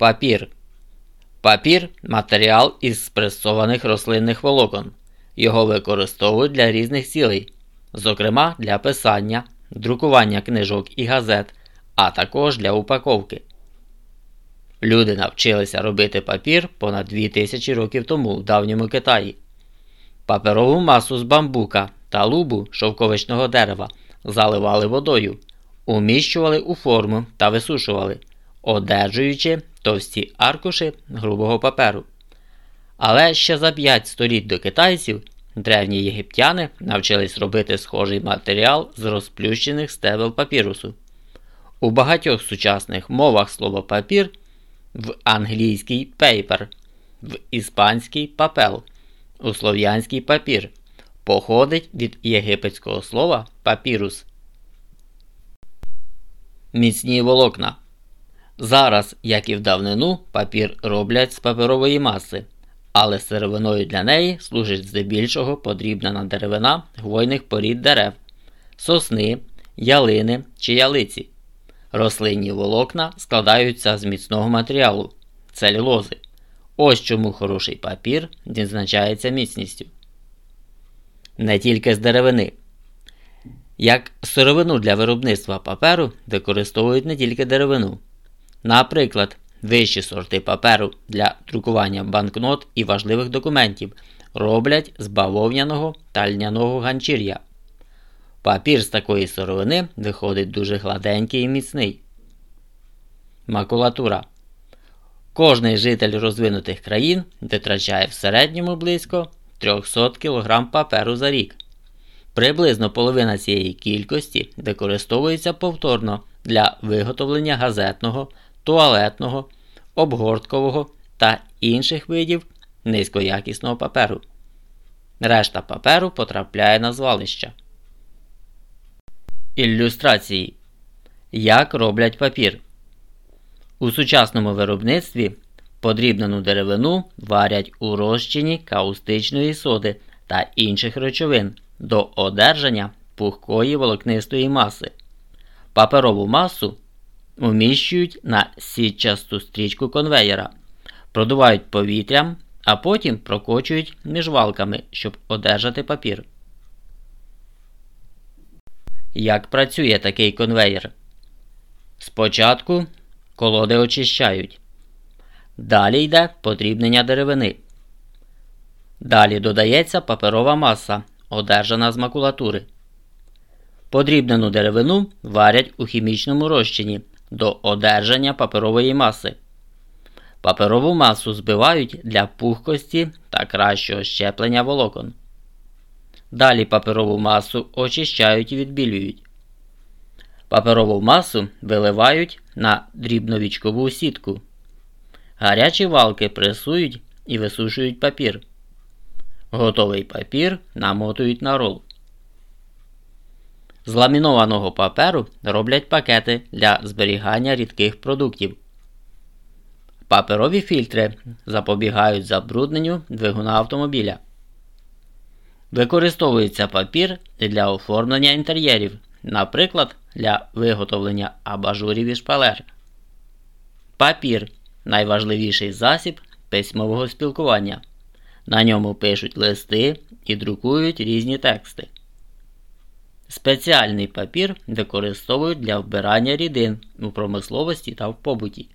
Папір. Папір матеріал із спресованих рослинних волокон. Його використовують для різних цілей, зокрема для писання, друкування книжок і газет, а також для упаковки. Люди навчилися робити папір понад 2000 років тому в давньому Китаї. Паперову масу з бамбука та лубу шовковичного дерева заливали водою, уміщували у форму та висушували, одержуючи товсті аркуші грубого паперу. Але ще за 5 століть до китайців древні єгиптяни навчились робити схожий матеріал з розплющених стебел папірусу. У багатьох сучасних мовах слово папір в англійський paper, в іспанський папел, у слов'янський папір походить від єгипетського слова папірус. Міцні волокна. Зараз, як і в давнину, папір роблять з паперової маси, але сировиною для неї служить здебільшого подрібнена деревина хвойних порід дерев, сосни, ялини чи ялиці. Рослинні волокна складаються з міцного матеріалу целюлози. Ось чому хороший папір відзначається міцністю. Не тільки з деревини. Як сировину для виробництва паперу використовують не тільки деревину. Наприклад, вищі сорти паперу для друкування банкнот і важливих документів роблять з бавовняного та льняного ганчір'я. Папір з такої сировини виходить дуже гладенький і міцний. Макулатура. Кожний житель розвинутих країн витрачає в середньому близько 300 кг паперу за рік. Приблизно половина цієї кількості використовується повторно для виготовлення газетного, туалетного, обгорткового та інших видів низькоякісного паперу. Решта паперу потрапляє на звалища. Ілюстрації. Як роблять папір. У сучасному виробництві подрібнену деревину варять у розчині каустичної соди та інших речовин до одержання пухкої волокнистої маси. Паперову масу уміщують на сітчасту стрічку конвеєра, продувають повітрям, а потім прокочують між валками, щоб одержати папір. Як працює такий конвеєр? Спочатку колоди очищають. Далі йде подрібнення деревини. Далі додається паперова маса, одержана з макулатури. Подрібнену деревину варять у хімічному розчині до одержання паперової маси. Паперову масу збивають для пухкості та кращого щеплення волокон. Далі паперову масу очищають і відбілюють. Паперову масу виливають на дрібновічкову сітку. Гарячі валки пресують і висушують папір. Готовий папір намотують на рол. З ламінованого паперу роблять пакети для зберігання рідких продуктів. Паперові фільтри запобігають забрудненню двигуна автомобіля. Використовується папір для оформлення інтер'єрів, наприклад, для виготовлення абажурів і шпалер. Папір найважливіший засіб письмового спілкування. На ньому пишуть листи і друкують різні тексти. Спеціальний папір використовують для вбирання рідин у промисловості та в побуті.